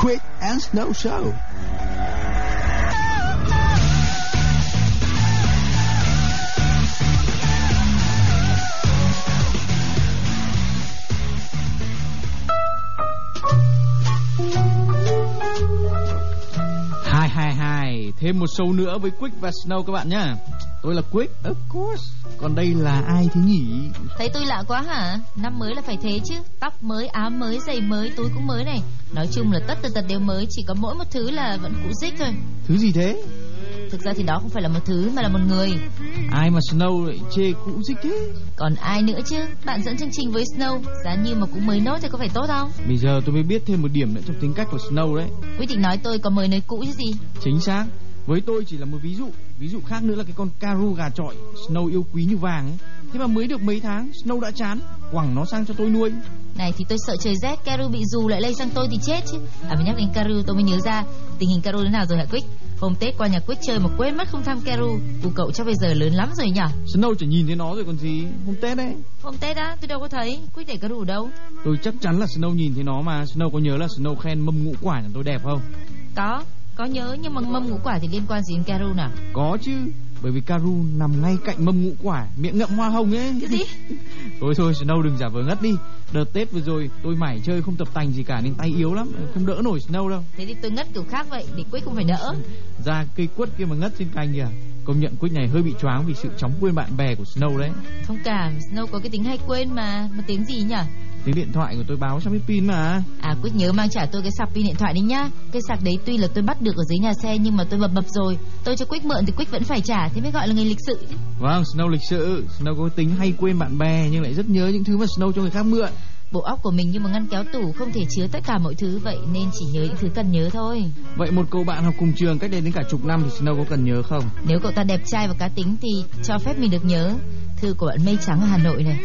Quick and Snow Show. Hai hai hai, thêm một show nữa với Quick và Snow các bạn nhá. Tôi là Quick, of course. Còn đây là ai thế nhỉ? Thấy tôi lạ quá hả? Năm mới là phải thế chứ. Tóc mới, áo mới, giày mới, túi cũng mới này. Nói chung là tất tần tật đều mới, chỉ có mỗi một thứ là vẫn cũ dích thôi. Thứ gì thế? Thực ra thì đó không phải là một thứ mà là một người. Ai mà Snow lại chê cũ dích thế? Còn ai nữa chứ? Bạn dẫn chương trình với Snow, giá như mà cũng mới nốt thì có phải tốt không? Bây giờ tôi mới biết thêm một điểm nữa trong tính cách của Snow đấy. Quyết định nói tôi có mới nơi cũ chứ gì? Chính xác. Với tôi chỉ là một ví dụ. Ví dụ khác nữa là cái con Karu gà trọi Snow yêu quý như vàng ấy. Thế mà mới được mấy tháng Snow đã chán Quẳng nó sang cho tôi nuôi. Này thì tôi sợ trời rét Karu bị dù lại lây sang tôi thì chết chứ. À mà nhắc đến Karu tôi mới nhớ ra Tình hình Karu thế nào rồi hả Quick Hôm Tết qua nhà Quick chơi mà quên mất không thăm Karu. Cụ cậu chắc bây giờ lớn lắm rồi nhỉ Snow chỉ nhìn thấy nó rồi còn gì. Hôm Tết đấy. Hôm Tết á? Tôi đâu có thấy. Quick để Karu ở đâu? Tôi chắc chắn là Snow nhìn thấy nó mà. Snow có nhớ là Snow khen mâm ngũ quả nhà tôi đẹp không? Có có nhớ nhưng mà mâm ngũ quả thì liên quan gì đến Karu nào? Có chứ bởi vì Karu nằm ngay cạnh mâm ngũ quả miệng ngậm hoa hồng ấy. Cái gì? Thôi thôi Snow đừng giả vờ ngất đi. Đợt Tết vừa rồi tôi mải chơi không tập tành gì cả nên tay yếu lắm không đỡ nổi Snow đâu. Thế thì tôi ngất kiểu khác vậy để Quyết không phải đỡ. Ra cây quất kia mà ngất trên cành kìa. Công nhận Quyết này hơi bị choáng vì sự chóng quên bạn bè của Snow đấy. Không cảm Snow có cái tính hay quên mà mà tiếng gì nhỉ tiếng điện thoại của tôi báo sắp hết pin mà. À quyết nhớ mang trả tôi cái sạc pin điện thoại đi nhá. Cái sạc đấy tuy là tôi bắt được ở dưới nhà xe nhưng mà tôi bập bập rồi. Tôi cho quyết mượn thì quyết vẫn phải trả thế mới gọi là người lịch sự. Chứ vâng snow lịch sự. Snow có tính hay quên bạn bè nhưng lại rất nhớ những thứ mà snow cho người khác mượn bộ óc của mình như một ngăn kéo tủ không thể chứa tất cả mọi thứ. Vậy nên chỉ nhớ những thứ cần nhớ thôi. Vậy một cậu bạn học cùng trường cách đây đến cả chục năm thì snow có cần nhớ không? Nếu cậu ta đẹp trai và cá tính thì cho phép mình được nhớ. Thư của bạn mây trắng ở hà nội này.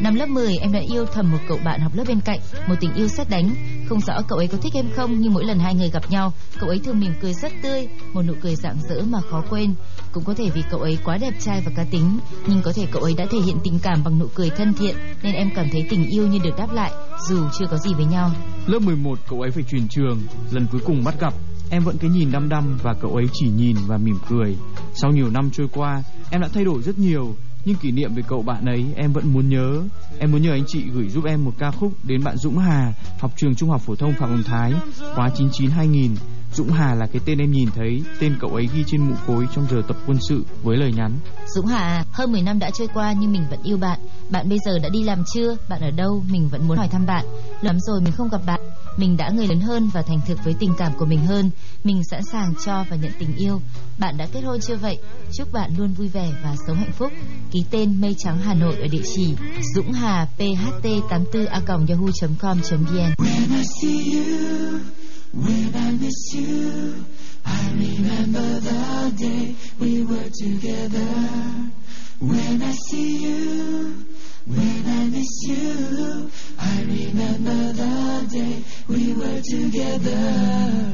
Năm lớp 10 em đã yêu thầm một cậu bạn học lớp bên cạnh Một tình yêu xét đánh. Không rõ cậu ấy có thích em không Nhưng mỗi lần hai người gặp nhau Cậu ấy thường mỉm cười rất tươi Một nụ cười rạng rỡ mà khó quên cũng có thể vì cậu ấy quá đẹp trai và cá tính, Nhưng có thể cậu ấy đã thể hiện tình cảm bằng nụ cười thân thiện, Nên em cảm thấy tình yêu như được đáp lại, Dù chưa có gì với nhau. Lớp 11 cậu ấy phải chuyển trường, Lần cuối cùng bắt gặp. Em vẫn cái nhìn đăm đăm và cậu ấy chỉ nhìn và mỉm cười. Sau nhiều năm trôi qua, Em đã thay đổi rất nhiều, nhưng kỷ niệm về cậu bạn ấy em vẫn muốn nhớ. Em muốn nhờ anh chị gửi giúp em một ca khúc Đến bạn Dũng Hà, Học trường Trung học Phổ thông Phạm Hồng Thái, Khóa 99-2000 Dũng Hà là cái tên em nhìn thấy Tên cậu ấy ghi trên mũ cối trong giờ tập quân sự Với lời nhắn. Dũng Hà hơn 10 năm đã trôi qua nhưng mình vẫn yêu bạn. Bạn bây giờ đã đi làm chưa? Bạn ở đâu? Mình vẫn muốn hỏi thăm bạn. Lắm rồi mình không gặp bạn. Mình đã người lớn hơn và thành thực với tình cảm của mình hơn. Mình sẵn sàng cho và nhận tình yêu. Bạn đã kết hôn chưa vậy? Chúc bạn luôn vui vẻ và sống hạnh phúc. Ký tên Mây Trắng Hà Nội ở địa chỉ Dũng Hà PHT 84 a yahoo.com.vn When I miss you I remember the day we were together. When I see you When I miss you I remember the day we were together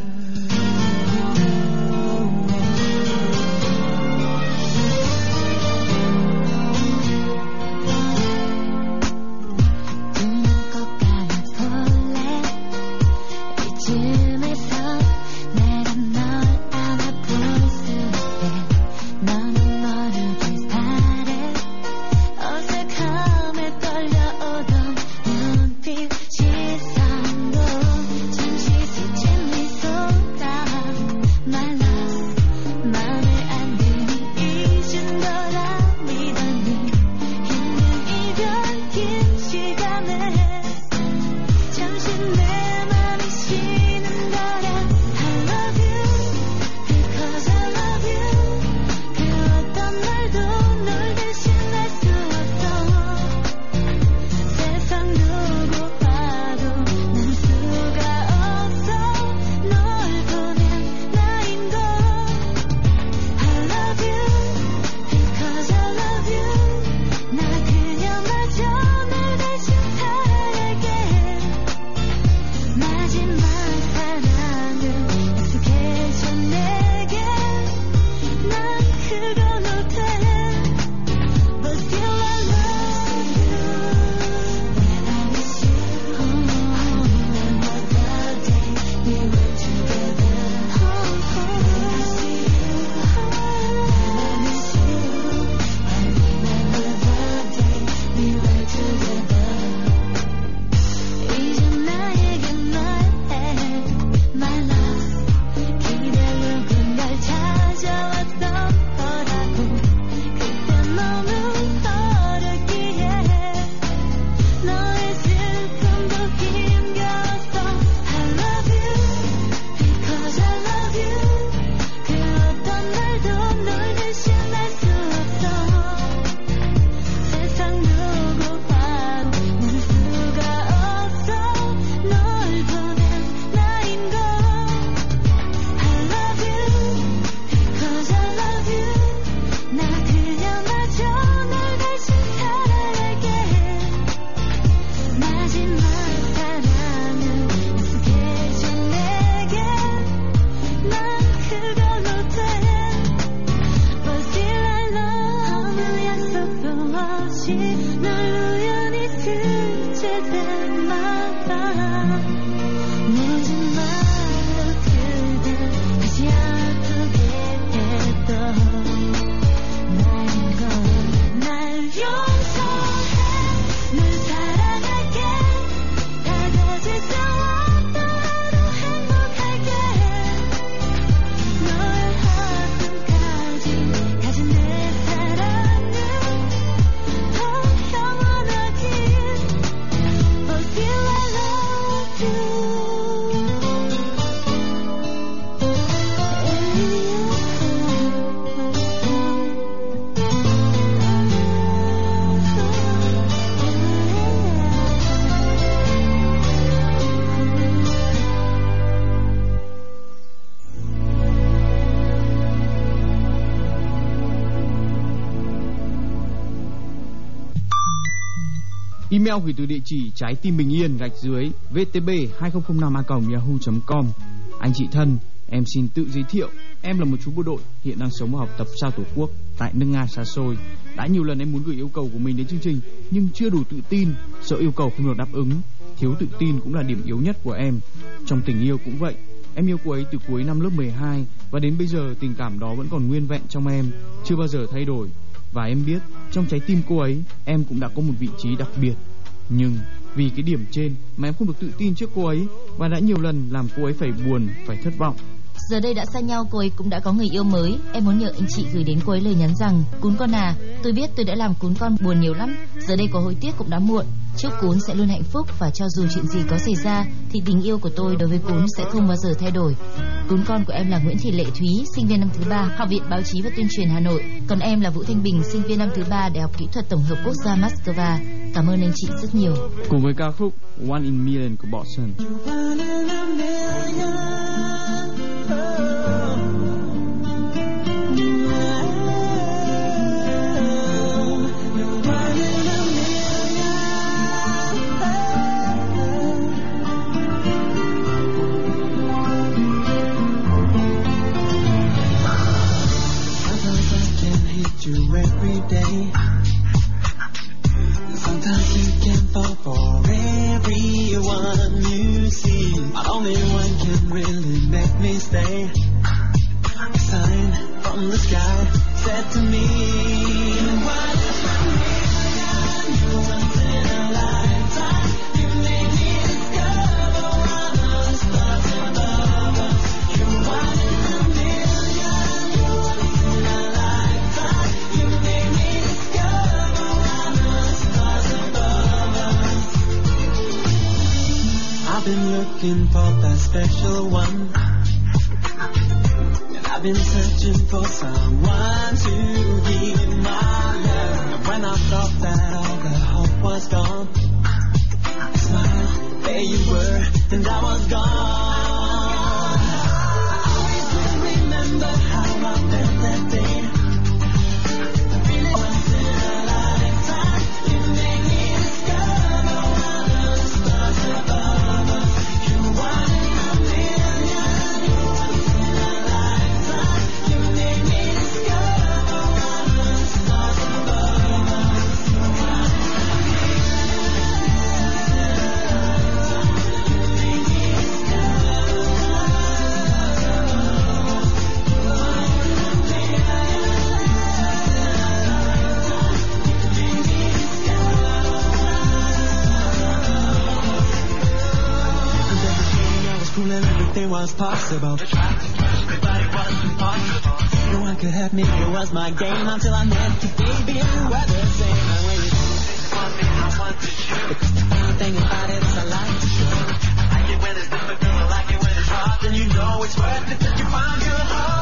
Email gửi từ địa chỉ trái tim bình yên gạch dưới vtb 2005 a yahoo.com. Anh chị thân, em xin tự giới thiệu. Em là một chú bộ đội hiện đang sống và học tập xa tổ quốc tại nước Nga xa xôi. Đã nhiều lần em muốn gửi yêu cầu của mình đến chương trình nhưng chưa đủ tự tin, sợ yêu cầu không được đáp ứng. Thiếu tự tin cũng là điểm yếu nhất của em. Trong tình yêu cũng vậy. Em yêu cô ấy từ cuối năm lớp 12 và đến bây giờ tình cảm đó vẫn còn nguyên vẹn trong em, chưa bao giờ thay đổi. Và em biết trong trái tim cô ấy em cũng đã có một vị trí đặc biệt. Nhưng vì cái điểm trên mà em không được tự tin trước cô ấy và đã nhiều lần làm cô ấy phải buồn, phải thất vọng. Giờ đây đã xa nhau cô ấy cũng đã có người yêu mới. Em muốn nhờ anh chị gửi đến cô ấy lời nhắn rằng Cún con à Tôi biết tôi đã làm cún con buồn nhiều lắm. Giờ đây có hối tiếc cũng đã muộn. Chúc cún sẽ luôn hạnh phúc Và cho dù chuyện gì có xảy ra Thì tình yêu của tôi đối với cún sẽ không bao giờ thay đổi. Cún con của em là Nguyễn Thị Lệ Thúy Sinh viên năm thứ ba Học viện Báo chí và Tuyên truyền Hà Nội. Còn em là Vũ Thanh Bình Sinh viên năm thứ ba Đại học Kỹ thuật Tổng hợp Quốc gia Moscow. Cảm ơn anh chị rất nhiều. Cùng với ca khúc One in Million của Boston. One me stay. A sign from the sky said to me, "What is a million? You once in a lifetime. You made me discover all the stars above us. You're one in a million. You once in a lifetime. You made me discover all the stars above us. I've been looking for that special one. And I've been searching for someone to give my love. And when I thought that all the hope was gone, I smiled, there you were, and I was gone. I always will remember how I felt that day. Everything was possible. No one could have me, it was my game until I met you, baby. You were the same. And when you want me, I want to shoot. Because the thing about it is I like to shoot. I like it when it's difficult, I like it when it's hard. Then you know it's worth it that you found your heart.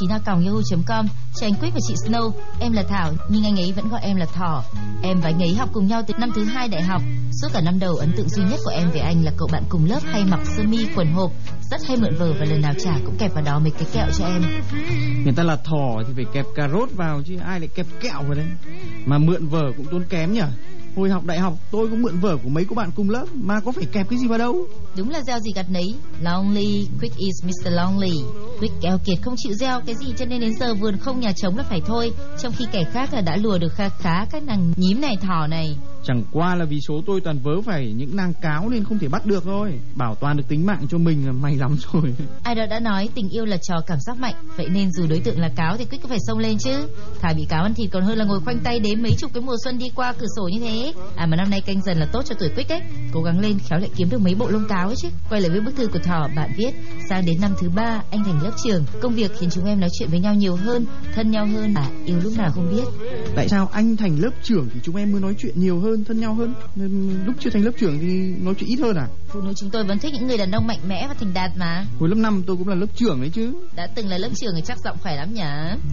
2009 yahoo.com Chào anh Quick và chị Snow. Em là Thảo, nhưng anh ấy vẫn gọi em là Thỏ. Em và anh ấy học cùng nhau từ năm thứ hai đại học. Suốt cả năm đầu ấn tượng duy nhất của em về anh là cậu bạn cùng lớp hay mặc sơ mi quần hộp, rất hay mượn vờ và lần nào trả cũng kẹp vào đó mấy cái kẹo cho em. Người ta là thỏ thì phải kẹp cà rốt vào chứ ai lại kẹp kẹo vào đấy. Mà mượn vở cũng tốn kém nhỉ. Hồi học đại học tôi cũng mượn vở của mấy cô bạn cùng lớp mà có phải kẹp cái gì vào đâu. Đúng là gieo gì gặt nấy. Lonely, Quick is Mr. Lonely. Quick keo kiệt không chịu gieo cái gì cho nên đến giờ vườn không nhà trống là phải thôi. Trong khi kẻ khác là đã lùa được kha khá các nàng nhím này thỏ này. Chẳng qua là vì số tôi toàn vớ phải những nàng cáo nên không thể bắt được thôi. Bảo toàn được tính mạng cho mình là may lắm rồi. Ai đó đã nói tình yêu là trò cảm giác mạnh. Vậy nên dù đối tượng là cáo thì có phải xông lên chứ? Thà bị cáo ăn thịt còn hơn là ngồi khoanh tay đếm mấy chục cái mùa xuân đi qua cửa sổ như thế. À mà năm nay canh dần là tốt cho tuổi Quick đấy. Cố gắng lên khéo lại kiếm được mấy bộ lông cáo ấy chứ. Quay lại với bức thư của Thỏ Bạn viết Sang đến năm thứ ba anh thành lớp trường. Công việc khiến chúng em nói chuyện với nhau nhiều hơn Thân nhau hơn. À yêu lúc nào không biết. Tại sao anh thành lớp trưởng thì chúng em mới nói chuyện nhiều hơn, thân nhau hơn. Nên lúc chưa thành lớp trưởng thì nói chuyện ít hơn à? Phụ nữ chúng tôi vẫn thích những người đàn ông mạnh mẽ và thành đạt mà. Hồi lớp 5 tôi cũng là lớp trưởng đấy chứ. Đã từng là lớp trưởng thì chắc giọng khỏe lắm nhỉ?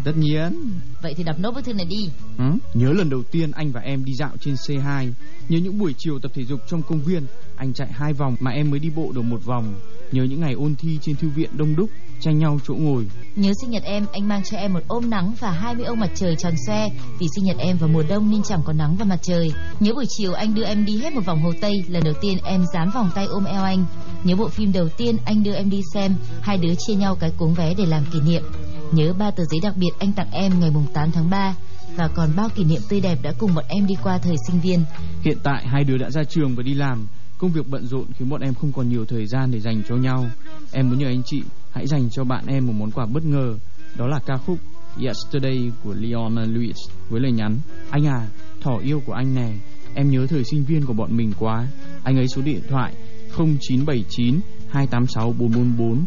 Tất nhiên. Vậy thì đọc nốt bức thư này đi. Ừ? Nhớ lần đầu tiên anh và em đi dạo trên C2 Nhớ những buổi chiều tập thể dục trong công viên Anh chạy hai vòng mà em mới đi bộ được một vòng Nhớ những ngày ôn thi trên thư viện đông đúc Tranh nhau chỗ ngồi Nhớ sinh nhật em, anh mang cho em một ôm nắng và 20 ông mặt trời tròn xoe vì sinh nhật em vào mùa đông nên chẳng có nắng và mặt trời. Nhớ buổi chiều anh đưa em đi hết một vòng Hồ Tây, lần đầu tiên em dám vòng tay ôm eo anh. Nhớ bộ phim đầu tiên anh đưa em đi xem, hai đứa chia nhau cái cuống vé để làm kỷ niệm. Nhớ ba tờ giấy đặc biệt anh tặng em ngày mùng 8 tháng 3 và còn bao kỷ niệm tươi đẹp đã cùng bọn em đi qua thời sinh viên. Hiện tại hai đứa đã ra trường và đi làm Công việc bận rộn khiến bọn em không còn nhiều thời gian để dành cho nhau. Em muốn nhờ anh chị hãy dành cho bạn em một món quà bất ngờ. Đó là ca khúc Yesterday của Leon Lewis với lời nhắn Anh à, thỏ yêu của anh nè Em nhớ thời sinh viên của bọn mình quá. Anh ấy số điện thoại 0979 286 444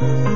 I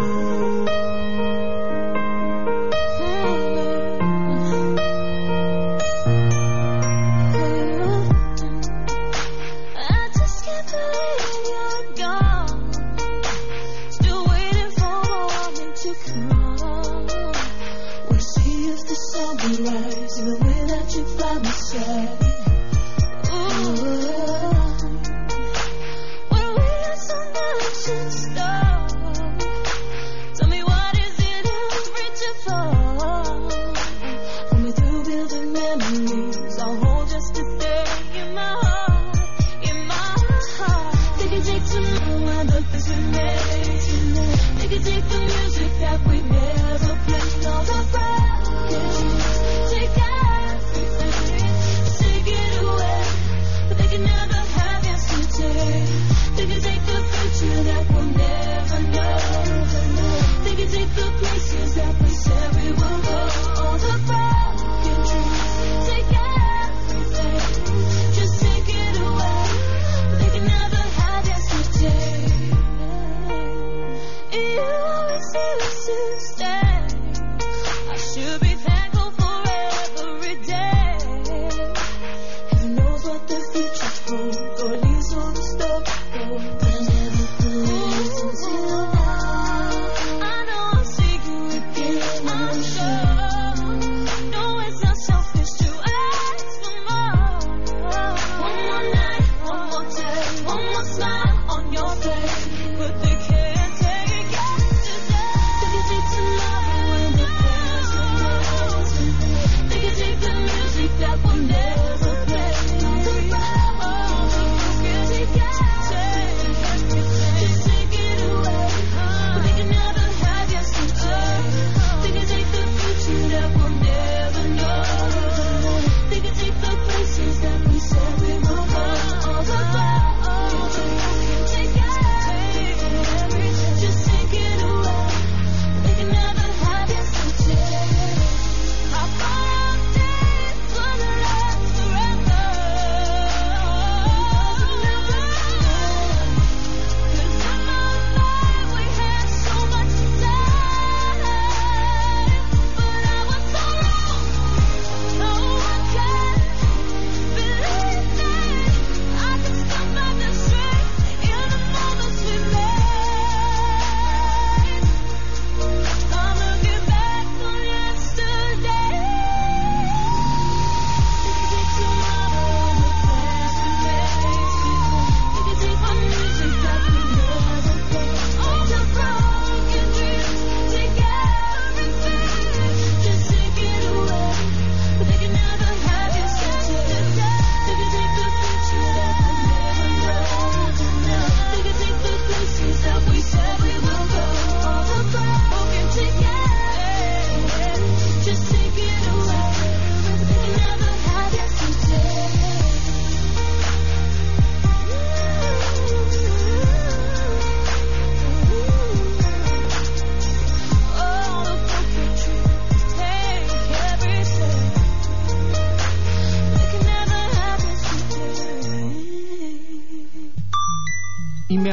memories, I'll hold just to stay in my heart, in my heart. They can take tomorrow and the things we made. They can take the music that we never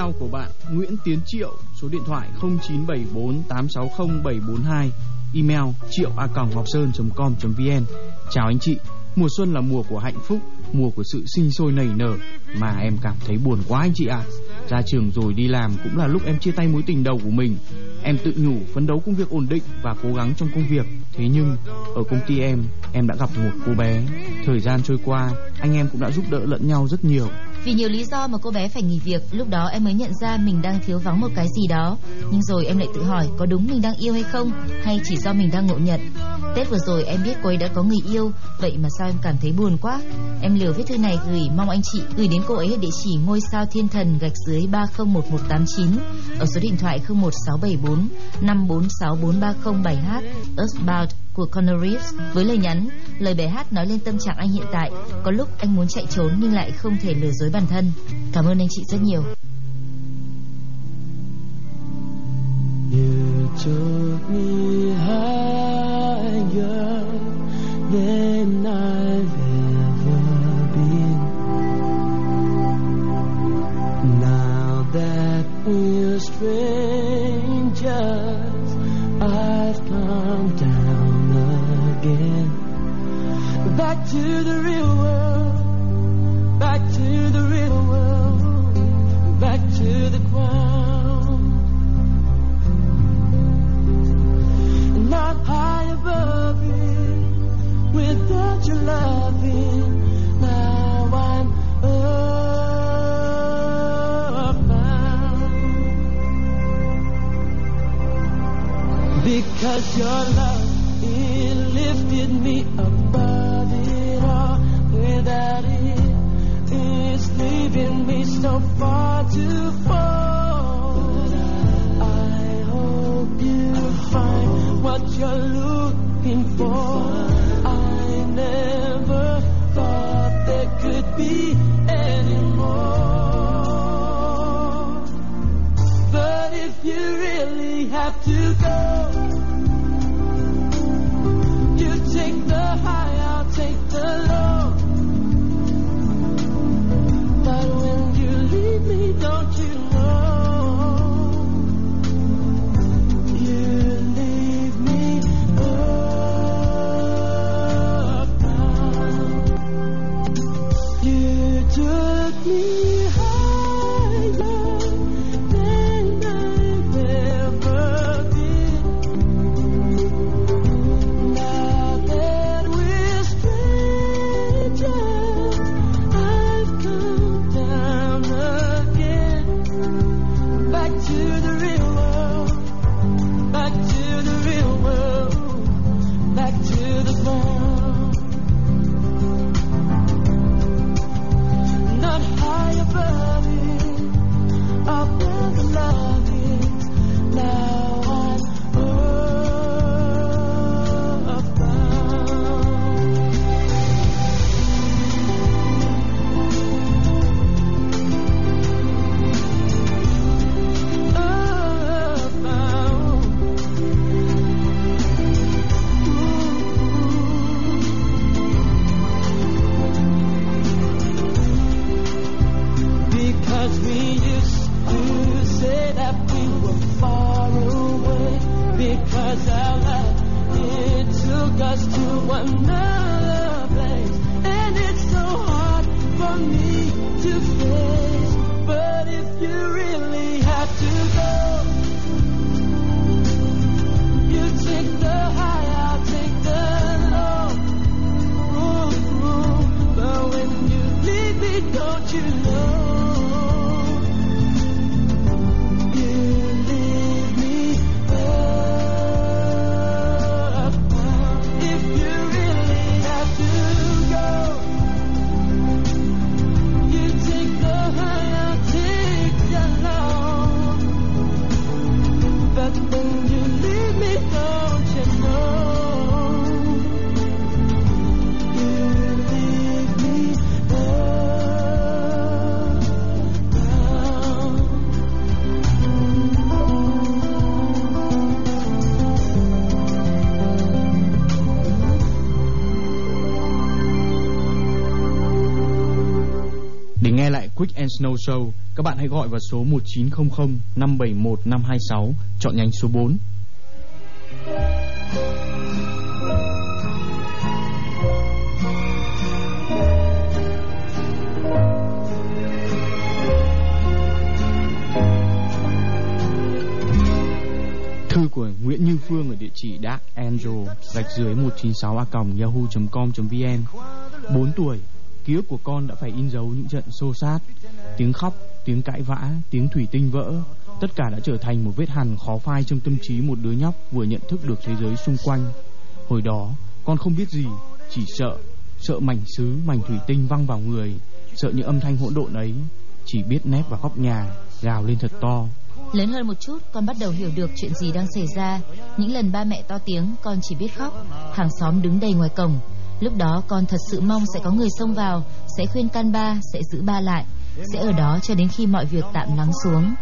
email của bạn Nguyễn Tiến Triệu, số điện thoại 0974860742 email triệu a ngọc sơn.com.vn. Chào anh chị, mùa xuân là mùa của hạnh phúc, mùa của sự sinh sôi nảy nở mà em cảm thấy buồn quá anh chị ạ. À. Ra trường rồi đi làm cũng là lúc em chia tay mối tình đầu của mình. Em tự nhủ phấn đấu công việc ổn định và cố gắng trong công việc. Thế nhưng ở công ty em, em đã gặp một cô bé. Thời gian trôi qua, anh em cũng đã giúp đỡ lẫn nhau rất nhiều. Vì nhiều lý do mà cô bé phải nghỉ việc, lúc đó em mới nhận ra mình đang thiếu vắng một cái gì đó. Nhưng rồi em lại tự hỏi có đúng mình đang yêu hay không, hay chỉ do mình đang ngộ nhận. Tết vừa rồi em biết cô ấy đã có người yêu, vậy mà sao em cảm thấy buồn quá. Em liều viết thư này gửi mong anh chị gửi đến cô ấy ở địa chỉ ngôi sao thiên thần gạch dưới 301189 ở số điện thoại 01674 5464307H Earthbound của Conor Reeves với lời nhắn, lời bài hát nói lên tâm trạng anh hiện tại. Có lúc anh muốn chạy trốn nhưng lại không thể lừa dối bản thân. Cảm ơn anh chị rất nhiều. You took me higher than I Because your love, it lifted me above it all. Without it, it's leaving me so far to fall. I hope you find what you're looking for. Be any more. But if you really have to go, you take the high, I'll take the low. But when you leave me, don't Snow Show, Các bạn hãy gọi vào số 1900 571 526, chọn nhánh số 4. Thư của Nguyễn Như Phương ở địa chỉ dark angel gạch dưới 196 a yahoo.com.vn 4 tuổi, ký ức của con đã phải in dấu những trận xô sát, tiếng khóc, tiếng cãi vã, tiếng thủy tinh vỡ, tất cả đã trở thành một vết hằn khó phai trong tâm trí một đứa nhóc vừa nhận thức được thế giới xung quanh. Hồi đó, con không biết gì, chỉ sợ, sợ mảnh sứ, mảnh thủy tinh văng vào người, sợ những âm thanh hỗn độn ấy, chỉ biết nép vào góc nhà, gào lên thật to. Lớn hơn một chút, con bắt đầu hiểu được chuyện gì đang xảy ra. Những lần ba mẹ to tiếng, con chỉ biết khóc. Hàng xóm đứng đầy ngoài cổng. Lúc đó con thật sự mong sẽ có người xông vào, sẽ khuyên can ba, sẽ giữ ba lại, sẽ ở đó cho đến khi mọi việc tạm lắng xuống.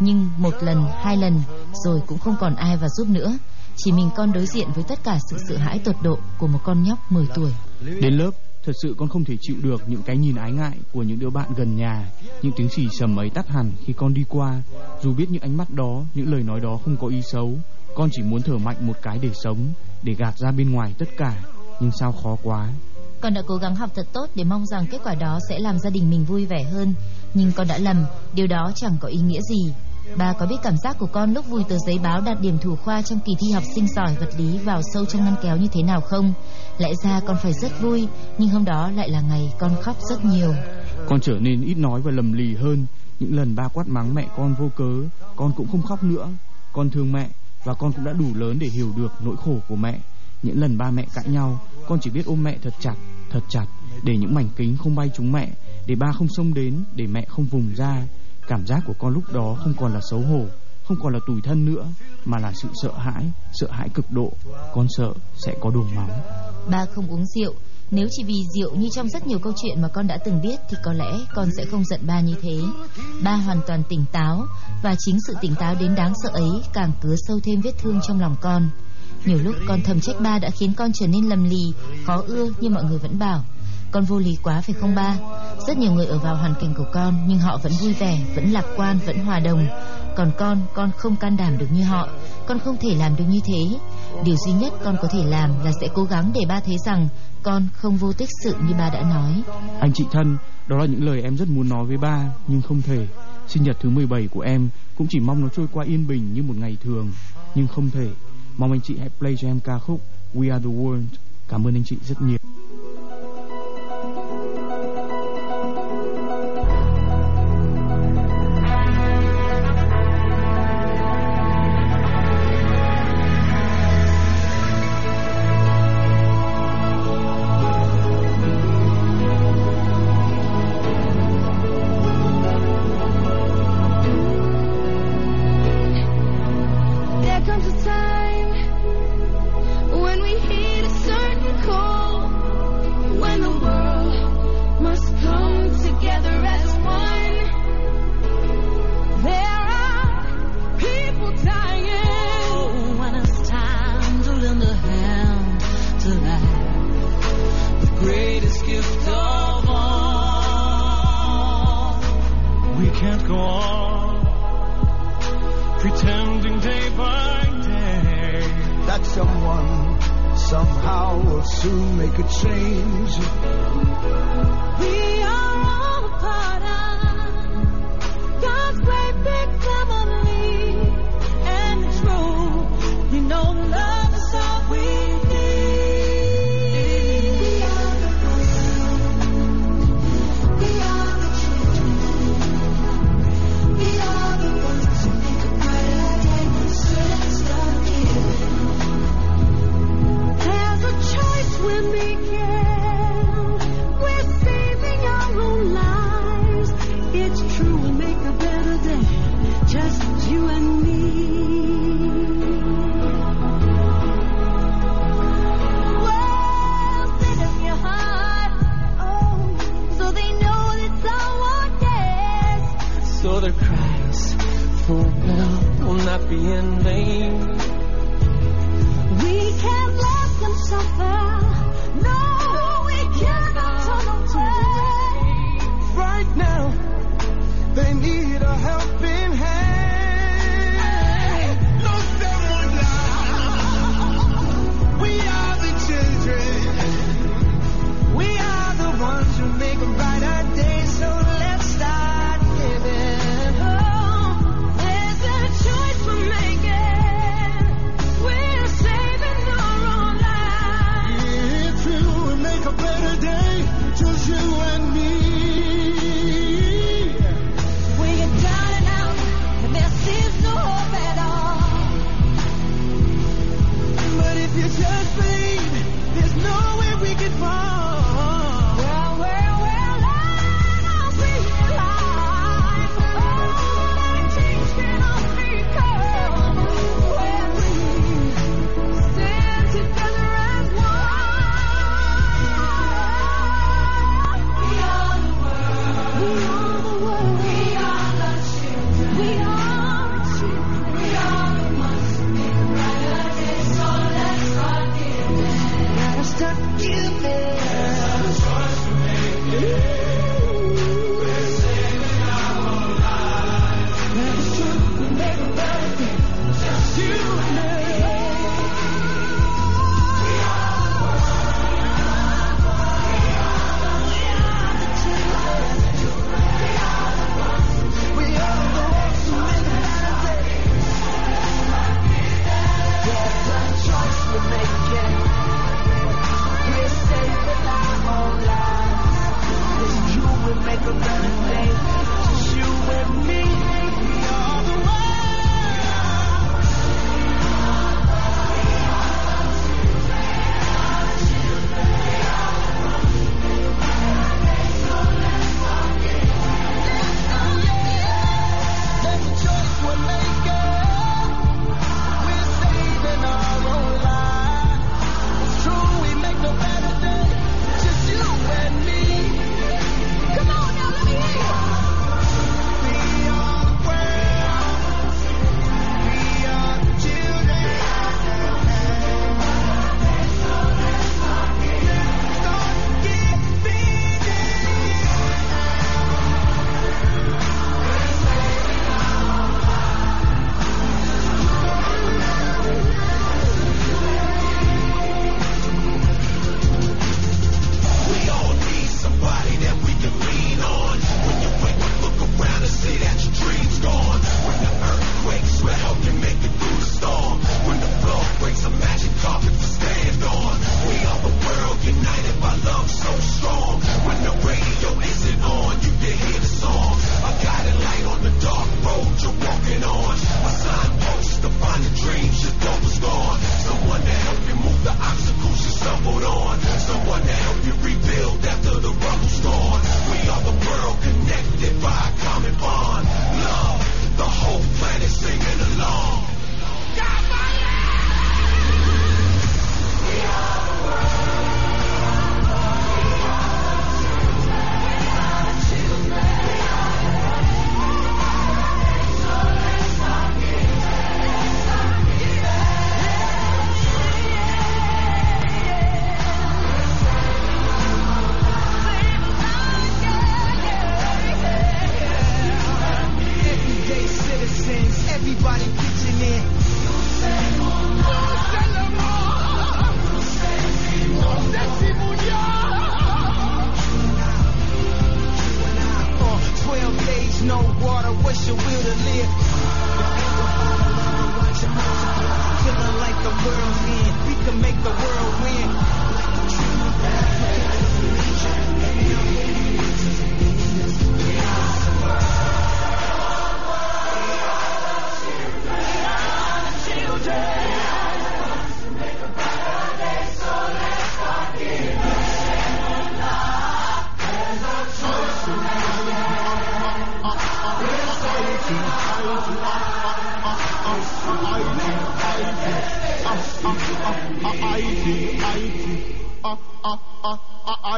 Nhưng một lần, hai lần, rồi cũng không còn ai vào giúp nữa. Chỉ mình con đối diện với tất cả sự sợ hãi tột độ của một con nhóc 10 tuổi. Đến lớp, thật sự con không thể chịu được những cái nhìn ái ngại của những đứa bạn gần nhà. Những tiếng xì sầm ấy tắt hẳn khi con đi qua. Dù biết những ánh mắt đó, những lời nói đó không có ý xấu, con chỉ muốn thở mạnh một cái để sống, để gạt ra bên ngoài tất cả. Nhưng sao khó quá. Con đã cố gắng học thật tốt để mong rằng kết quả đó sẽ làm gia đình mình vui vẻ hơn. Nhưng con đã lầm, điều đó chẳng có ý nghĩa gì. Bà có biết cảm giác của con lúc vùi tờ giấy báo đạt điểm thủ khoa trong kỳ thi học sinh giỏi vật lý vào sâu trong ngăn kéo như thế nào không? Lẽ ra con phải rất vui, nhưng hôm đó lại là ngày con khóc rất nhiều. Con trở nên ít nói và lầm lì hơn. Những lần ba quát mắng mẹ con vô cớ, con cũng không khóc nữa. Con thương mẹ và con cũng đã đủ lớn để hiểu được nỗi khổ của mẹ. Những lần ba mẹ cãi nhau, con chỉ biết ôm mẹ thật chặt, thật chặt để những mảnh kính không bay trúng mẹ, để ba không xông đến, để mẹ không vùng ra. Cảm giác của con lúc đó không còn là xấu hổ, không còn là tủi thân nữa, mà là sự sợ hãi, sợ hãi cực độ. Con sợ sẽ có đường máu. Ba không uống rượu. Nếu chỉ vì rượu như trong rất nhiều câu chuyện mà con đã từng biết thì có lẽ con sẽ không giận ba như thế. Ba hoàn toàn tỉnh táo và chính sự tỉnh táo đến đáng sợ ấy càng cứa sâu thêm vết thương trong lòng con. Nhiều lúc con thầm trách ba đã khiến con trở nên lầm lì, khó ưa nhưng mọi người vẫn bảo con vô lý quá phải không ba? Rất nhiều người ở vào hoàn cảnh của con nhưng họ vẫn vui vẻ, vẫn lạc quan, vẫn hòa đồng. Còn con, con không can đảm được như họ. Con không thể làm được như thế. Điều duy nhất con có thể làm là sẽ cố gắng để ba thấy rằng con không vô tích sự như ba đã nói. Anh chị thân, đó là những lời em rất muốn nói với ba, nhưng không thể. Sinh nhật thứ 17 của em cũng chỉ mong nó trôi qua yên bình như một ngày thường, nhưng không thể. Mong anh chị hãy play cho em ca khúc We Are The World. Cảm ơn anh chị rất nhiều. They need a helping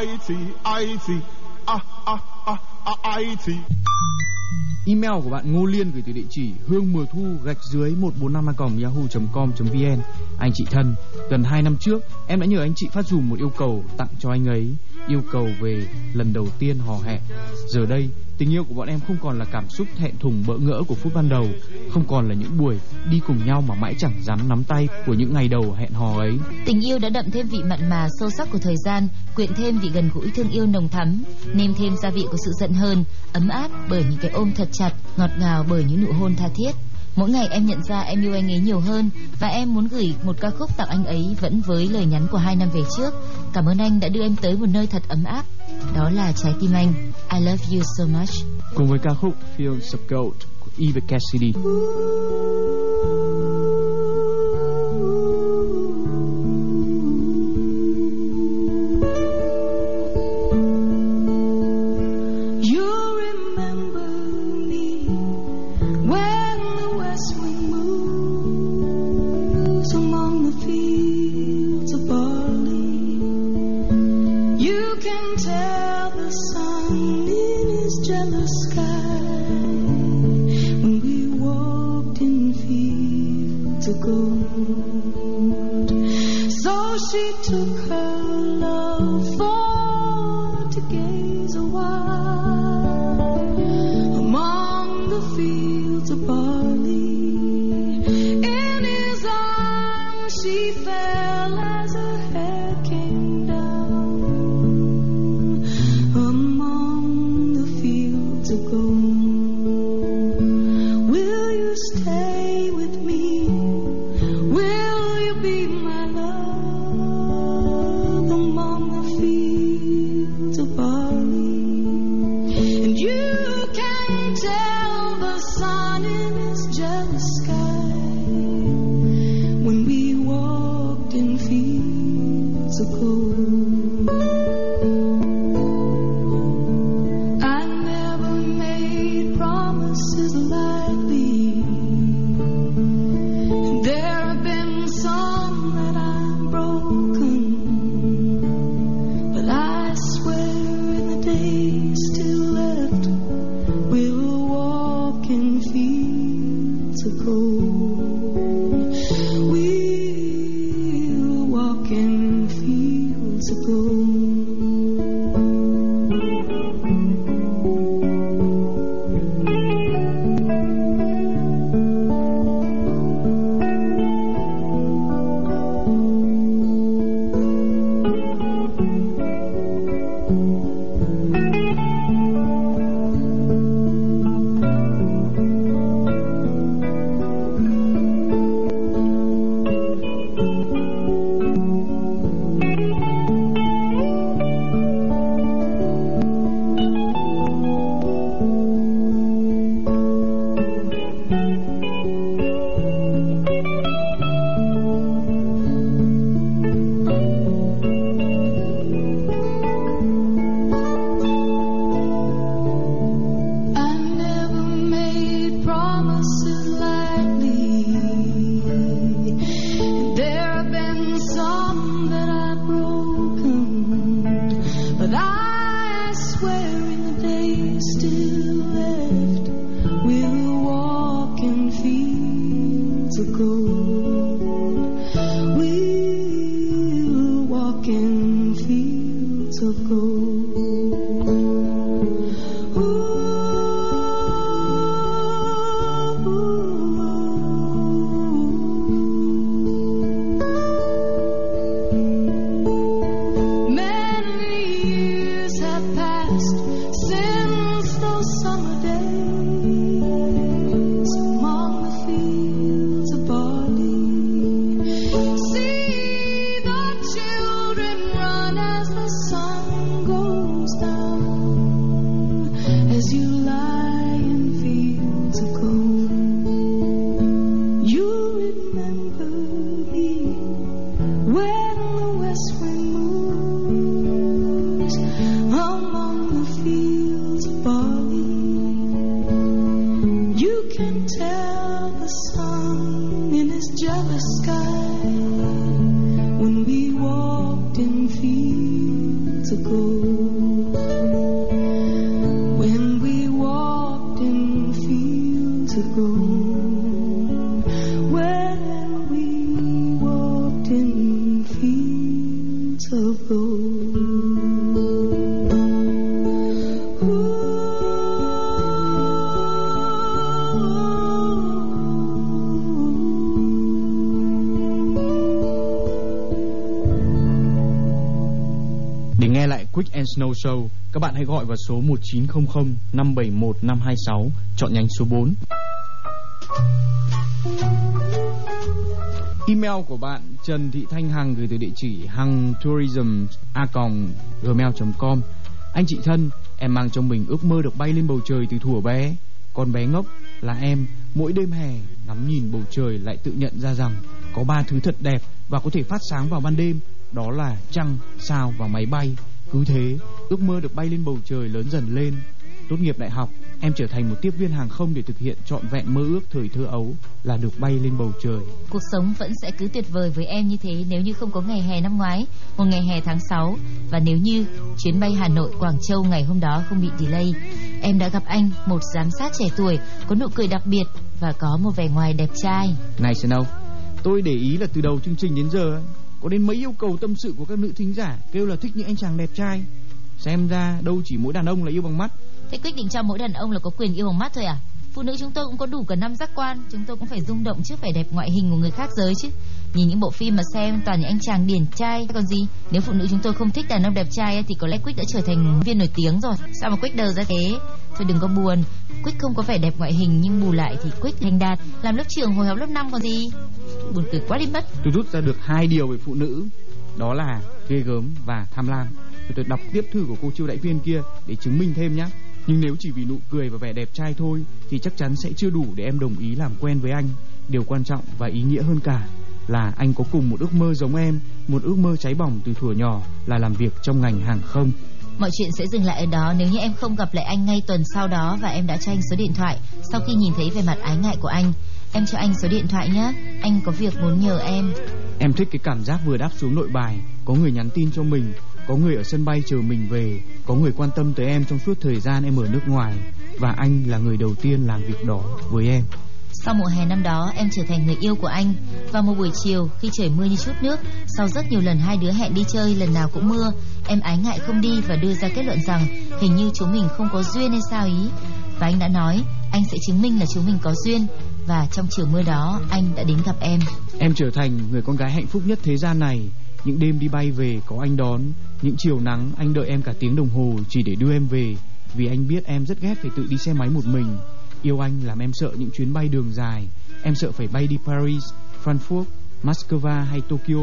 IT, IT, ah, ah, ah, ah, IT. Email của bạn Ngô Liên gửi từ địa chỉ hương mùa thu gạch dưới 145 yahoo.com.vn Anh chị thân, gần 2 năm trước em đã nhờ anh chị phát dùm một yêu cầu tặng cho anh ấy yêu cầu về lần đầu tiên hò hẹn. Giờ đây, tình yêu của bọn em không còn là cảm xúc thẹn thùng bỡ ngỡ của phút ban đầu, không còn là những buổi đi cùng nhau mà mãi chẳng dám nắm tay của những ngày đầu hẹn hò ấy. Tình yêu đã đậm thêm vị mặn mà sâu sắc của thời gian, quyện thêm vị gần gũi thương yêu nồng thắm, nêm thêm gia vị của sự giận hơn, ấm áp bởi những cái ôm thật chặt, ngọt ngào bởi những nụ hôn tha thiết. Mỗi ngày em nhận ra em yêu anh ấy nhiều hơn và em muốn gửi một ca khúc tặng anh ấy vẫn với lời nhắn của hai năm về trước. Cảm ơn anh đã đưa em tới một nơi thật ấm áp. Đó là trái tim anh. I love you so much. Cùng với ca khúc Fields of Gold của Eva Cassidy. Gọi vào số 1900 571 526, chọn nhánh số 4. Email của bạn Trần Thị Thanh Hằng gửi từ địa chỉ hangtourism@gmail.com. Anh chị thân, em mang trong mình ước mơ được bay lên bầu trời từ thuở bé. Con bé ngốc là em, mỗi đêm hè ngắm nhìn bầu trời lại tự nhận ra rằng có ba thứ thật đẹp và có thể phát sáng vào ban đêm, đó là trăng, sao và máy bay. Cứ thế, ước mơ được bay lên bầu trời lớn dần lên. Tốt nghiệp đại học, em trở thành một tiếp viên hàng không để thực hiện trọn vẹn mơ ước thời thơ ấu là được bay lên bầu trời. Cuộc sống vẫn sẽ cứ tuyệt vời với em như thế nếu như không có ngày hè năm ngoái, một ngày hè tháng 6 và nếu như chuyến bay Hà Nội Quảng Châu ngày hôm đó không bị delay. Em đã gặp anh, một giám sát trẻ tuổi, có nụ cười đặc biệt và có một vẻ ngoài đẹp trai. Này Snow, tôi để ý là từ đầu chương trình đến giờ có đến mấy yêu cầu tâm sự của các nữ thính giả kêu là thích những anh chàng đẹp trai. Xem ra đâu chỉ mỗi đàn ông là yêu bằng mắt. Thế quyết định cho mỗi đàn ông là có quyền yêu bằng mắt thôi à? Phụ nữ chúng tôi cũng có đủ cả năm giác quan, chúng tôi cũng phải rung động trước vẻ đẹp ngoại hình của người khác giới chứ. Nhìn những bộ phim mà xem toàn những anh chàng điển trai còn gì. Nếu phụ nữ chúng tôi không thích đàn ông đẹp trai thì có lẽ Quick đã trở thành viên nổi tiếng rồi. Sao mà Quick đờ ra thế? Thôi đừng có buồn, Quick không có vẻ đẹp ngoại hình nhưng bù lại thì Quick thành đạt, làm lớp trưởng hồi học lớp 5 còn gì. Buồn cười quá đi mất. Tôi rút ra được hai điều về phụ nữ, đó là ghê gớm và tham lam. Tôi, tôi đọc tiếp thư của cô chiêu đại viên kia để chứng minh thêm nhé. Nhưng nếu chỉ vì nụ cười và vẻ đẹp trai thôi thì chắc chắn sẽ chưa đủ để em đồng ý làm quen với anh. Điều quan trọng và ý nghĩa hơn cả là anh có cùng một ước mơ giống em, một ước mơ cháy bỏng từ thuở nhỏ là làm việc trong ngành hàng không. Mọi chuyện sẽ dừng lại ở đó nếu như em không gặp lại anh ngay tuần sau đó và em đã cho anh số điện thoại sau khi nhìn thấy vẻ mặt ái ngại của anh. Em cho anh số điện thoại nhé, anh có việc muốn nhờ em. Em thích cái cảm giác vừa đáp xuống nội bài, có người nhắn tin cho mình, có người ở sân bay chờ mình về, có người quan tâm tới em trong suốt thời gian em ở nước ngoài và anh là người đầu tiên làm việc đó với em. Sau mùa hè năm đó, em trở thành người yêu của anh. Vào một buổi chiều, khi trời mưa như chút nước, sau rất nhiều lần hai đứa hẹn đi chơi, lần nào cũng mưa, em ái ngại không đi và đưa ra kết luận rằng hình như chúng mình không có duyên hay sao ý. Và anh đã nói, anh sẽ chứng minh là chúng mình có duyên. Và trong chiều mưa đó, anh đã đến gặp em. Em trở thành người con gái hạnh phúc nhất thế gian này. Những đêm đi bay về có anh đón, những chiều nắng anh đợi em cả tiếng đồng hồ chỉ để đưa em về, vì anh biết em rất ghét phải tự đi xe máy một mình. Yêu anh làm em sợ những chuyến bay đường dài, em sợ phải bay đi Paris, Frankfurt, Moscow hay Tokyo,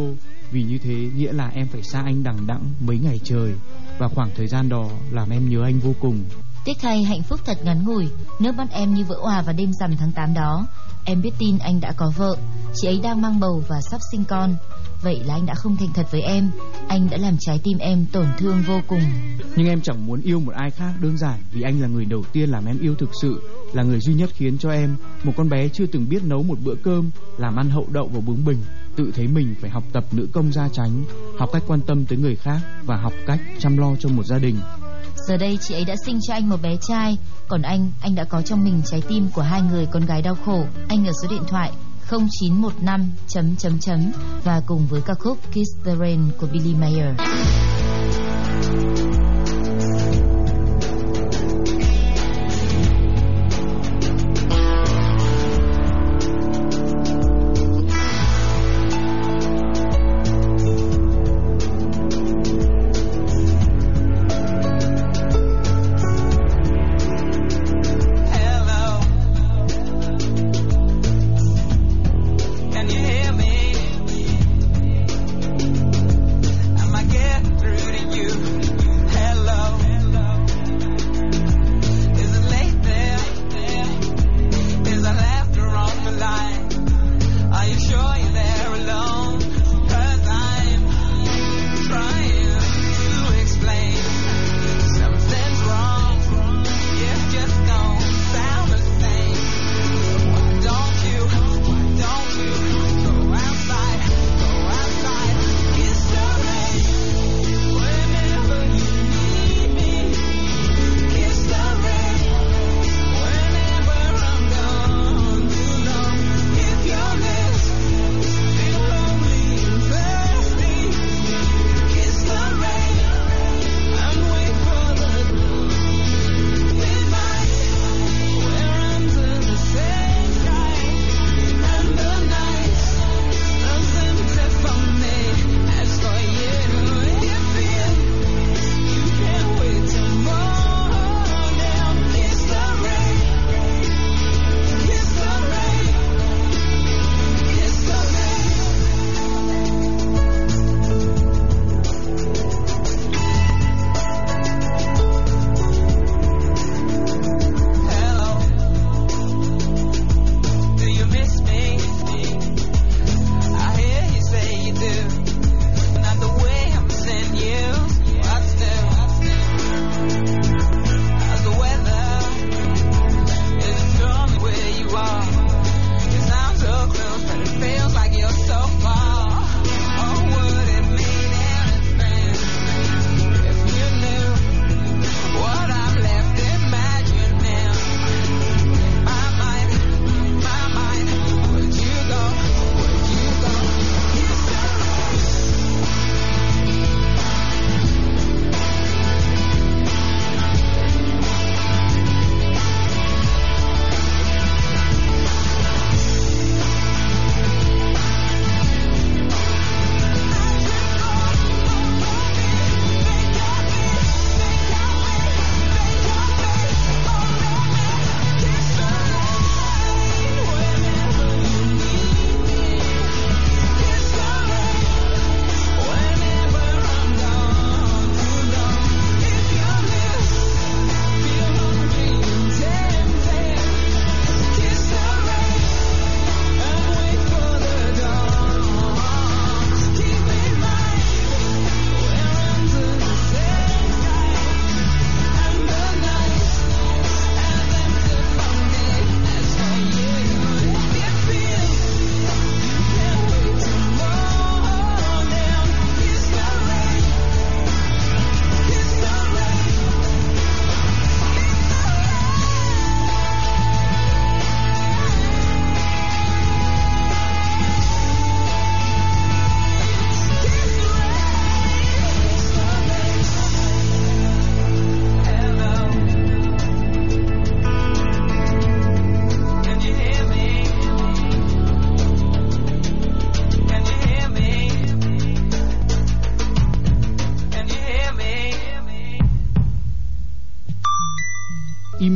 vì như thế nghĩa là em phải xa anh đằng đẵng mấy ngày trời. Và khoảng thời gian đó làm em nhớ anh vô cùng. Tiếc thay hạnh phúc thật ngắn ngủi, nước mắt em như vỡ hòa vào đêm rằm tháng 8 đó. Em biết tin anh đã có vợ, chị ấy đang mang bầu và sắp sinh con. Vậy là anh đã không thành thật với em, anh đã làm trái tim em tổn thương vô cùng. Nhưng em chẳng muốn yêu một ai khác đơn giản vì anh là người đầu tiên làm em yêu thực sự, là người duy nhất khiến cho em, một con bé chưa từng biết nấu một bữa cơm, làm ăn hậu đậu và bướng bỉnh, tự thấy mình phải học tập nữ công gia tránh, học cách quan tâm tới người khác và học cách chăm lo cho một gia đình. Giờ đây chị ấy đã sinh cho anh một bé trai Còn anh, anh đã có trong mình trái tim của hai người con gái đau khổ Anh ở số điện thoại 0915 chấm chấm chấm và cùng với ca khúc Kiss the Rain của Billy Mayer.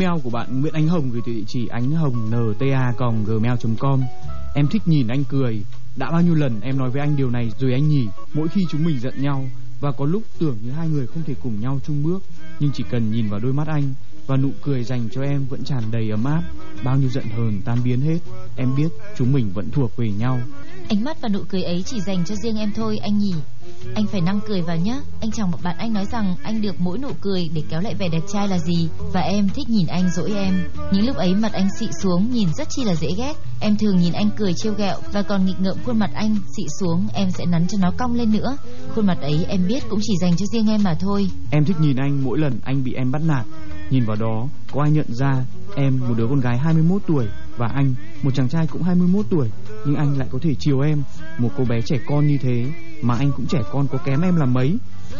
Email của bạn Nguyễn Ánh Hồng gửi từ địa chỉ ánh hồng nta gmail.com. Em thích nhìn anh cười. Đã bao nhiêu lần em nói với anh điều này rồi anh nhỉ? Mỗi khi chúng mình giận nhau và có lúc tưởng như hai người không thể cùng nhau chung bước, nhưng chỉ cần nhìn vào đôi mắt anh và nụ cười dành cho em vẫn tràn đầy ấm áp, bao nhiêu giận hờn tan biến hết. Em biết chúng mình vẫn thuộc về nhau. Ánh mắt và nụ cười ấy chỉ dành cho riêng em thôi anh nhỉ Anh phải năng cười vào nhé Anh chàng một bạn anh nói rằng anh được mỗi nụ cười để kéo lại vẻ đẹp trai là gì Và em thích nhìn anh dỗi em Những lúc ấy mặt anh xị xuống nhìn rất chi là dễ ghét Em thường nhìn anh cười trêu ghẹo Và còn nghịch ngợm khuôn mặt anh xị xuống Em sẽ nắn cho nó cong lên nữa Khuôn mặt ấy em biết cũng chỉ dành cho riêng em mà thôi Em thích nhìn anh mỗi lần anh bị em bắt nạt. Nhìn vào đó, có ai nhận ra em một đứa con gái 21 tuổi và anh một chàng trai cũng 21 tuổi, nhưng anh lại có thể chiều em, một cô bé trẻ con như thế mà anh cũng trẻ con có kém em là mấy.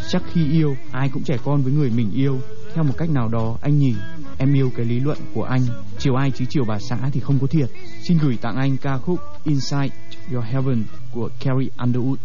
Chắc khi yêu, ai cũng trẻ con với người mình yêu. Theo một cách nào đó, anh nhỉ, em yêu cái lý luận của anh. Chiều ai chứ chiều bà xã thì không có thiệt. Xin gửi tặng anh ca khúc Inside Your Heaven của Carrie Underwood.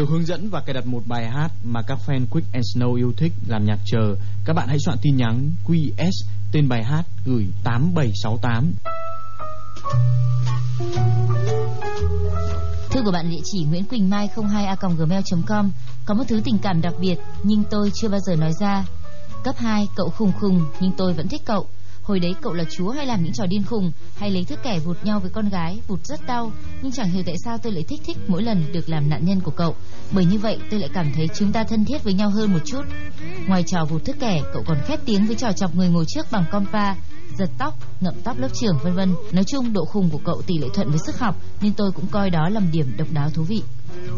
Được hướng dẫn và cài đặt một bài hát mà các fan Quick and Snow yêu thích làm nhạc chờ, các bạn hãy soạn tin nhắn QS tên bài hát gửi 8768. Thư của bạn địa chỉ Nguyễn Quỳnh Mai 02a.gmail.com Có một thứ tình cảm đặc biệt nhưng tôi chưa bao giờ nói ra. Cấp 2, cậu khùng khùng nhưng tôi vẫn thích cậu. Hồi đấy cậu là chúa hay làm những trò điên khùng hay lấy thước kẻ vụt nhau với con gái, vụt rất đau. Nhưng chẳng hiểu tại sao tôi lại thích thích mỗi lần được làm nạn nhân của cậu. Bởi như vậy tôi lại cảm thấy chúng ta thân thiết với nhau hơn một chút. Ngoài trò vụt thước kẻ, cậu còn khét tiếng với trò chọc người ngồi trước bằng compa giật tóc, ngậm tóc lớp trưởng vân vân. Nói chung độ khùng của cậu tỷ lệ thuận với sức học nên tôi cũng coi đó là điểm độc đáo thú vị.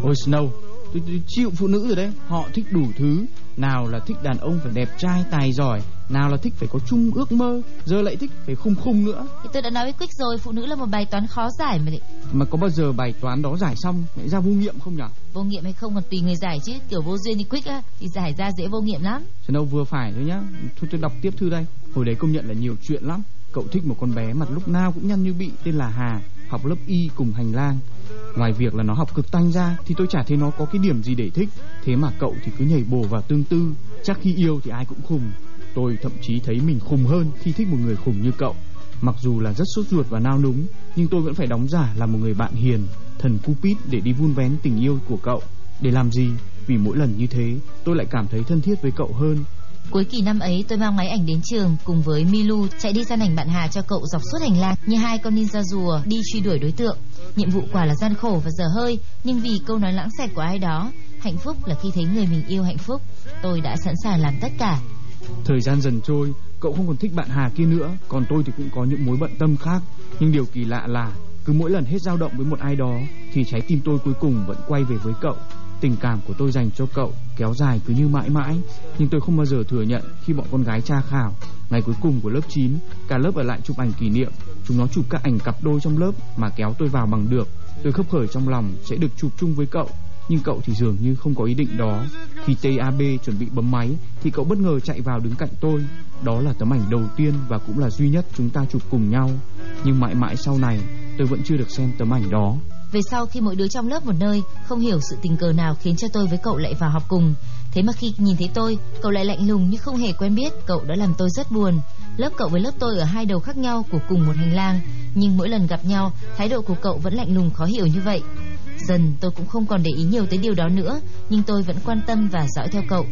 Ôi Snow, tôi, tôi chịu phụ nữ rồi đấy. Họ thích đủ thứ. Nào là thích đàn ông phải đẹp trai, tài giỏi. Nào là thích phải có chung ước mơ. Giờ lại thích phải khùng khùng nữa. Thì tôi đã nói với Quick rồi, phụ nữ là một bài toán khó giải mà đấy. Mà có bao giờ bài toán đó giải xong lại ra vô nghiệm không nhỉ? Vô nghiệm hay không còn tùy người giải chứ, kiểu vô duyên như Quick á thì giải ra dễ vô nghiệm lắm. Snow vừa phải thôi nhá. Thôi tôi đọc tiếp thư đây. Hồi đấy công nhận là nhiều chuyện lắm. Cậu thích một con bé mặt lúc nào cũng nhăn như bị tên là Hà, học lớp Y cùng hành lang. Ngoài việc là nó học cực tanh ra thì tôi chả thấy nó có cái điểm gì để thích. Thế mà cậu thì cứ nhảy bổ vào tương tư. Chắc khi yêu thì ai cũng khùng. Tôi thậm chí thấy mình khùng hơn khi thích một người khùng như cậu. Mặc dù là rất sốt ruột và nao núng, nhưng tôi vẫn phải đóng giả là một người bạn hiền, thần Cupid để đi vun vén tình yêu của cậu. Để làm gì? Vì mỗi lần như thế, tôi lại cảm thấy thân thiết với cậu hơn. Cuối kỳ năm ấy tôi mang máy ảnh đến trường cùng với Milu chạy đi săn ảnh bạn Hà cho cậu dọc suốt hành lang như hai con ninja rùa đi truy đuổi đối tượng. Nhiệm vụ quả là gian khổ và dở hơi, nhưng vì câu nói lãng xẹt của ai đó, hạnh phúc là khi thấy người mình yêu hạnh phúc. Tôi đã sẵn sàng làm tất cả. Thời gian dần trôi, cậu không còn thích bạn Hà kia nữa, còn tôi thì cũng có những mối bận tâm khác. Nhưng điều kỳ lạ là cứ mỗi lần hết dao động với một ai đó thì trái tim tôi cuối cùng vẫn quay về với cậu. Tình cảm của tôi dành cho cậu kéo dài cứ như mãi mãi, nhưng tôi không bao giờ thừa nhận khi bọn con gái tra khảo. Ngày cuối cùng của lớp 9, cả lớp ở lại chụp ảnh kỷ niệm. Chúng nó chụp các ảnh cặp đôi trong lớp mà kéo tôi vào bằng được. Tôi khấp khởi trong lòng sẽ được chụp chung với cậu, nhưng cậu thì dường như không có ý định đó. Khi TAB chuẩn bị bấm máy thì cậu bất ngờ chạy vào đứng cạnh tôi. Đó là tấm ảnh đầu tiên và cũng là duy nhất chúng ta chụp cùng nhau. Nhưng mãi mãi sau này tôi vẫn chưa được xem tấm ảnh đó. Về sau khi mỗi đứa trong lớp một nơi, không hiểu sự tình cờ nào khiến cho tôi với cậu lại vào học cùng. Thế mà khi nhìn thấy tôi, cậu lại lạnh lùng như không hề quen biết, cậu đã làm tôi rất buồn. Lớp cậu với lớp tôi ở hai đầu khác nhau của cùng một hành lang, nhưng mỗi lần gặp nhau, thái độ của cậu vẫn lạnh lùng khó hiểu như vậy. Dần tôi cũng không còn để ý nhiều tới điều đó nữa, nhưng tôi vẫn quan tâm và dõi theo cậu.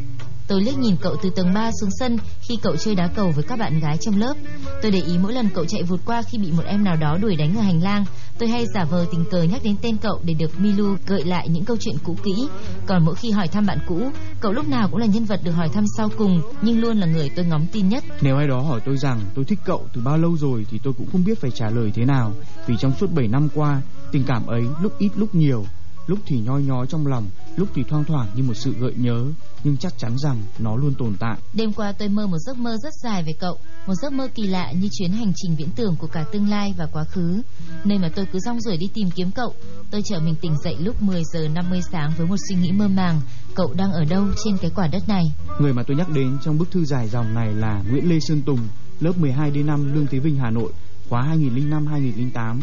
Tôi liếc nhìn cậu từ tầng 3 xuống sân khi cậu chơi đá cầu với các bạn gái trong lớp. Tôi để ý mỗi lần cậu chạy vụt qua khi bị một em nào đó đuổi đánh ở hành lang, tôi hay giả vờ tình cờ nhắc đến tên cậu để được Milu gợi lại những câu chuyện cũ kỹ. Còn mỗi khi hỏi thăm bạn cũ, cậu lúc nào cũng là nhân vật được hỏi thăm sau cùng, nhưng luôn là người tôi ngóng tin nhất. Nếu ai đó hỏi tôi rằng tôi thích cậu từ bao lâu rồi thì tôi cũng không biết phải trả lời thế nào. Vì trong suốt 7 năm qua, tình cảm ấy lúc ít lúc nhiều, lúc thì nhoi nhói trong lòng, lúc thì thoang thoảng như một sự gợi nhớ, nhưng chắc chắn rằng nó luôn tồn tại. Đêm qua tôi mơ một giấc mơ rất dài về cậu, một giấc mơ kỳ lạ như chuyến hành trình viễn tưởng của cả tương lai và quá khứ, nơi mà tôi cứ rong ruổi đi tìm kiếm cậu. Tôi chờ mình tỉnh dậy lúc 10 giờ 50 sáng với một suy nghĩ mơ màng, cậu đang ở đâu trên cái quả đất này? Người mà tôi nhắc đến trong bức thư dài dòng này là Nguyễn Lê Sơn Tùng, lớp 12D5 Lương Thế Vinh Hà Nội, khóa 2005-2008.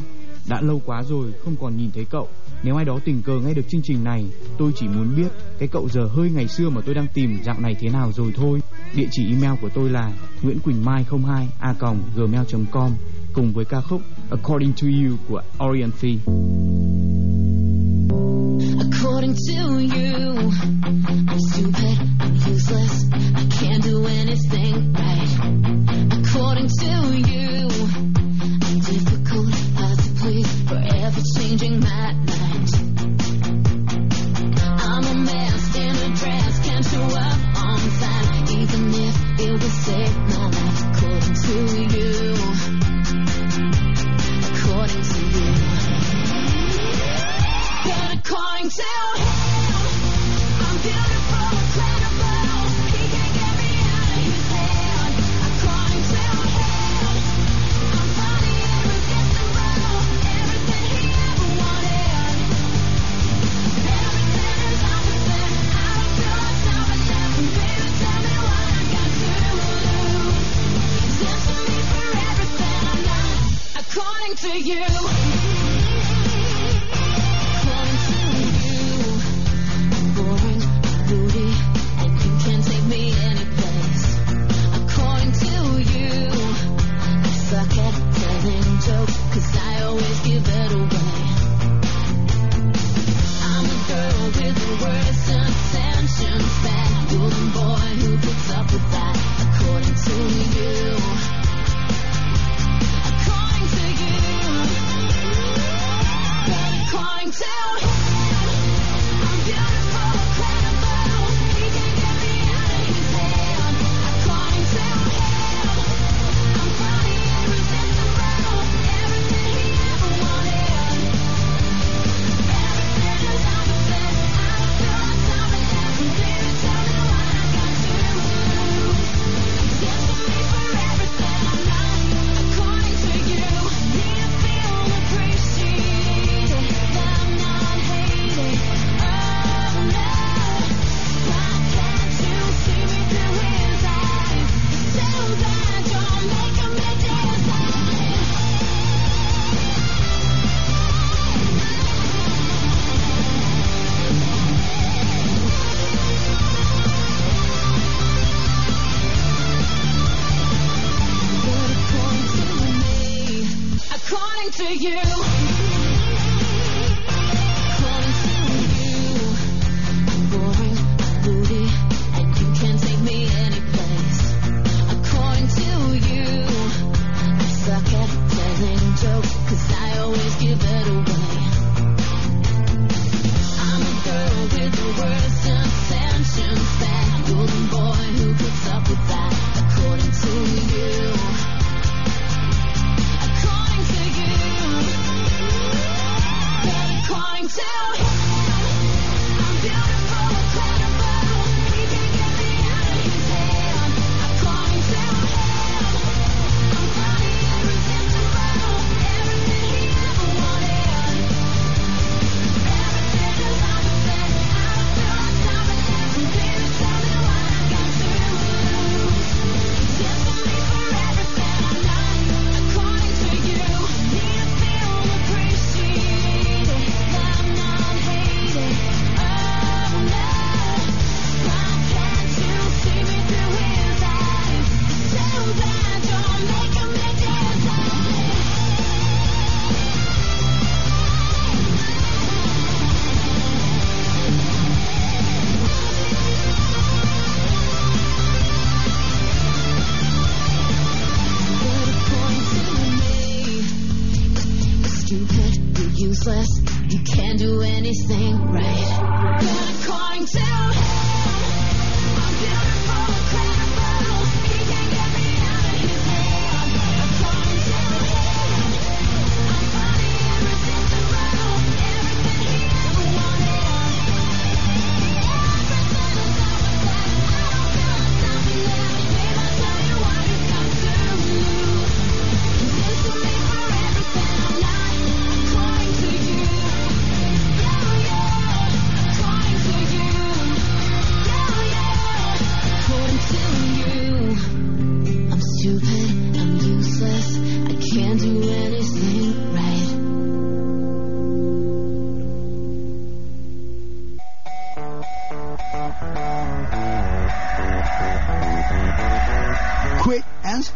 Đã lâu quá rồi không còn nhìn thấy cậu. Nếu ai đó tình cờ nghe được chương trình này, tôi chỉ muốn biết cái cậu giờ hơi ngày xưa mà tôi đang tìm dạo này thế nào rồi thôi. Địa chỉ email của tôi là nguyễn quỳnh mai 02 a gmail.com cùng với ca khúc According to You của Orient Fee According to you, I'm stupid, I'm useless, I can't do anything right. According to you,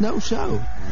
Quick and Snow Show.